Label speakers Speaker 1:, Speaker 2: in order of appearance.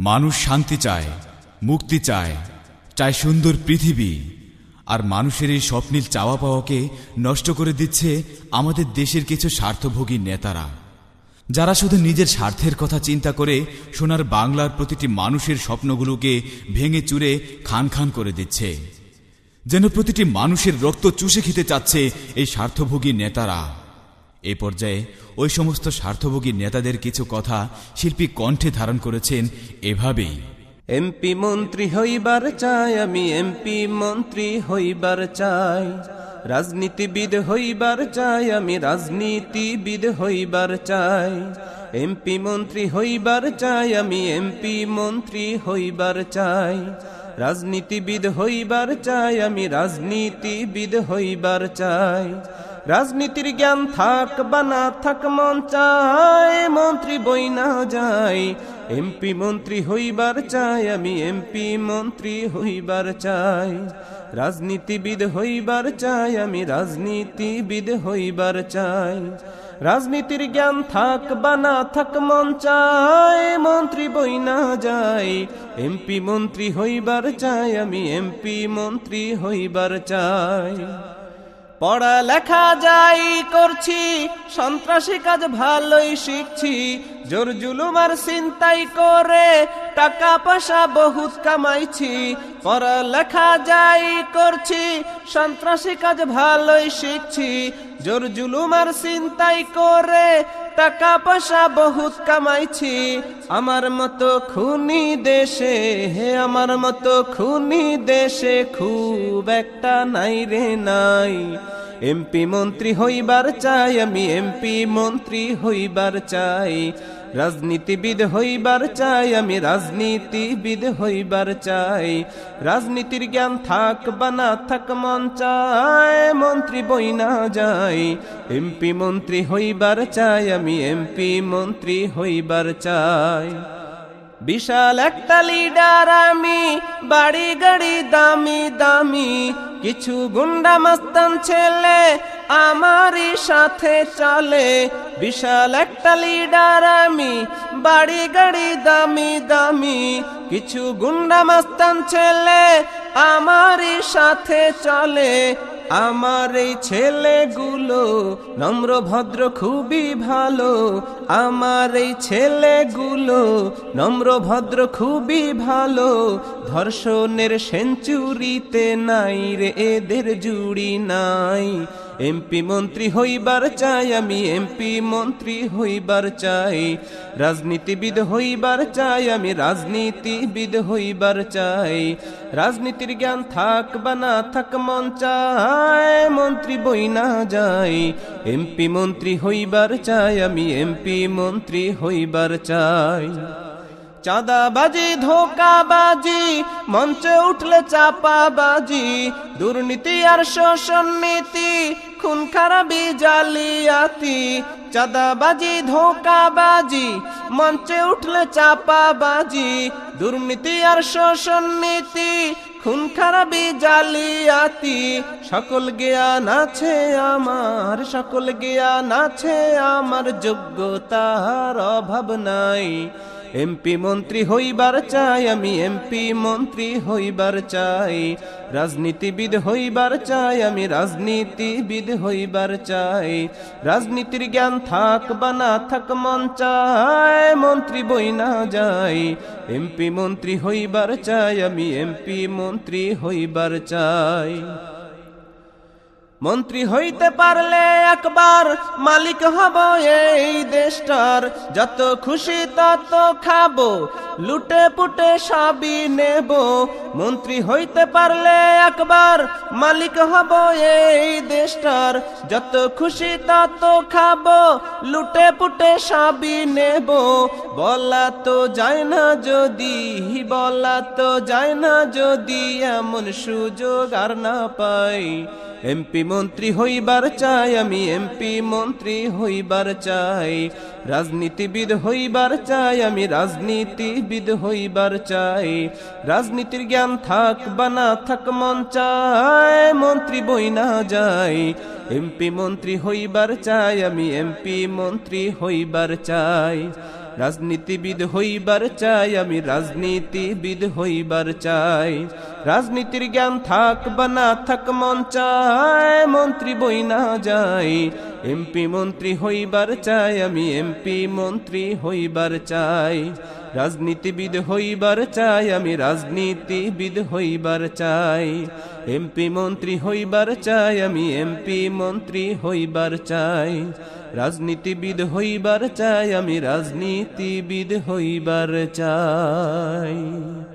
Speaker 1: মানুষ শান্তি চায়, মুক্তি চায় চায় সুন্দর পৃথিবী। আর মানুষের এই স্বপ্নিল চাওয়া পাওয়াকে নষ্ট করে দিচ্ছে আমাদের দেশের কিছু স্বার্থভোগী নেতারা। যারা শুধু নিজের স্বার্থের কথা চিন্তা করে সোনার বাংলার প্রতিটি মানুষের স্বপ্নগুলোকে ভেঙে চুরে খান খান করে দিচ্ছে। যেন প্রতিটি মানুষের রক্ত চুষে খেতে চাচ্ছে এই স্বার্থভোগী নেতারা। এ পর্যায়ে ওই সমস্ত স্বার্থভোগী নেতাদের কিছু কথা শিল্পী কণ্ঠে ধারণ করেছেন এভাবেই।
Speaker 2: এমপি মন্ত্রী হইবার চাই, আমি এমপি মন্ত্রী হইবার চাই। রাজনীতিবিদ হইবার চাই, আমি রাজনীতিবিদ হইবার চাই। এমপি মন্ত্রী হইবার চাই, আমি এমপি মন্ত্রী হইবার চাই। রাজনীতিবিদ হইবার চাই, আমি রাজনীতিবিদ হইবার চাই। রাজনীতির জ্ঞান থাক বা না থাক, মন চায় মন্ত্রী বই না যায়। এমপি মন্ত্রী হইবার চাই, আমি এমপি মন্ত্রী হইবার চাই। রাজনীতিবিদ হইবার চাই, আমি রাজনীতিবিদ হইবার চাই। রাজনীতির জ্ঞান থাক বা না থাক, মন চায় মন্ত্রী বই না যায়। এমপি মন্ত্রী হইবার চাই, আমি এমপি মন্ত্রী হইবার চাই। পড়া লেখা যাই করছি, সন্ত্রাসী কাজ ভালোই শিখছি। জোর জুলুমার চিন্তাই করে টাকা পয়সা বহুত কামাইছি। পড়া লেখা যাই করছি, সন্ত্রাসী কাজ ভালোই শিখছি। জোর জুলুমার চিন্তাই করে টাকা পয়সা বহুত কামাইছি। আমার মতো খুনি দেশে, হে আমার মতো খুনি দেশে খুব একটা নাই রে নাই। এমপি মন্ত্রী হইবার চাই, আমি এমপি মন্ত্রী হইবার চাই। রাজনীতিবিদ হইবার চাই, আমি রাজনীতিবিদ হইবার চাই। রাজনীতির জ্ঞান থাক বা না থাক, মন চায়, মন্ত্রী বই না যায় এমপি মন্ত্রী হইবার চাই, আমি এমপি মন্ত্রী হইবার চাই। বিশাল একটা লিডার আমি, বাড়ি গাড়ি দামি দামি। কিছু গুন্ডা মাস্তান ছেলে আমারই সাথে চলে। বিশাল একটা লিডার আমি, বাড়ি গাড়ি দামি দামি, কিছু গুন্ডা মাস্তান ছেলে আমারই সাথে চলে। আমার এই ছেলেগুলো নম্র, ভদ্র, খুবই ভালো। আমার এই ছেলেগুলো নম্র, ভদ্র, খুবই ভালো। ধর্ষণের সেঞ্চুরিতে নাই রে, এদের জুড়ি নাই। এমপি মন্ত্রী হইবার চাই, আমি এমপি মন্ত্রী হইবার চাই। রাজনীতিবিদ হইবার চাই, আমি রাজনীতিবিদ হইবার চাই। রাজনীতির জ্ঞান থাক বা না থাক, মন চায় মন্ত্রী বই না যায় এমপি মন্ত্রী হইবার চাই, আমি এমপি মন্ত্রী হইবার চাই। চাঁদাবাজি, ধোকাবাজি, মঞ্চে উঠলে চাপাবাজি, দুর্নীতি আর শোষণ নীতি, খুন খারাপি জালিয়াতি, চাঁদাবাজি, ধোকাবাজি, মঞ্চে উঠলে চাপাবাজি, দুর্নীতি আর শোষণ নীতি, খুন খারাপি জালিয়াতি, সকল জ্ঞান আছে আমার, সকল জ্ঞান আছে আমার, যোগ্যতার অভাব নাই। এমপি মন্ত্রী হইবার চাই, আমি এমপি মন্ত্রী হইবার চাই। রাজনীতিবিদ হইবার চাই, আমি রাজনীতিবিদ হইবার চাই। রাজনীতির জ্ঞান থাক বা না থাক, মন চায় মন্ত্রী বই না যায় এমপি মন্ত্রী হইবার চাই, আমি এমপি মন্ত্রী হইবার চাই। মন্ত্রী হইতে পারলে একবার মালিক হব এই দেশটার। যত খুশি তত খাব, লুটে পুটে সবই নেব। মন্ত্রী হইতে পারলে একবার মালিক হব এই দেশটার। যত খুশি তত খাব, লুটে পুটে সবই নেব। বলা তো যায় না যদি, বলা তো যায় না যদি এমন সুযোগ আর না পাই। এমপি মন্ত্রী হইবার চাই, আমি এমপি মন্ত্রী হইবার চাই। রাজনীতিবিদ হইবার চাই, আমি রাজনীতিবিদ হইবার চাই। রাজনীতির জ্ঞান থাক বা না থাক, মন চায় মন্ত্রী বই না যায় এমপি মন্ত্রী হইবার চাই, আমি এমপি মন্ত্রী হইবার চাই। রাজনীতিবিদ হইবার চাই, আমি রাজনীতিবিদ হইবার চাই। রাজনীতির জ্ঞান থাক বা না থাক, মন চাই মন্ত্রী বই না যাই। এমপি মন্ত্রী হইবার চাই, আমি এমপি মন্ত্রী হইবার চাই। রাজনীতিবিদ হইবার চাই, আমি রাজনীতিবিদ হইবার চাই। এমপি মন্ত্রী হইবার চাই, আমি এমপি মন্ত্রী হইবার চাই। রাজনীতিবিদ হইবার চাই, আমি রাজনীতিবিদ হইবার চাই।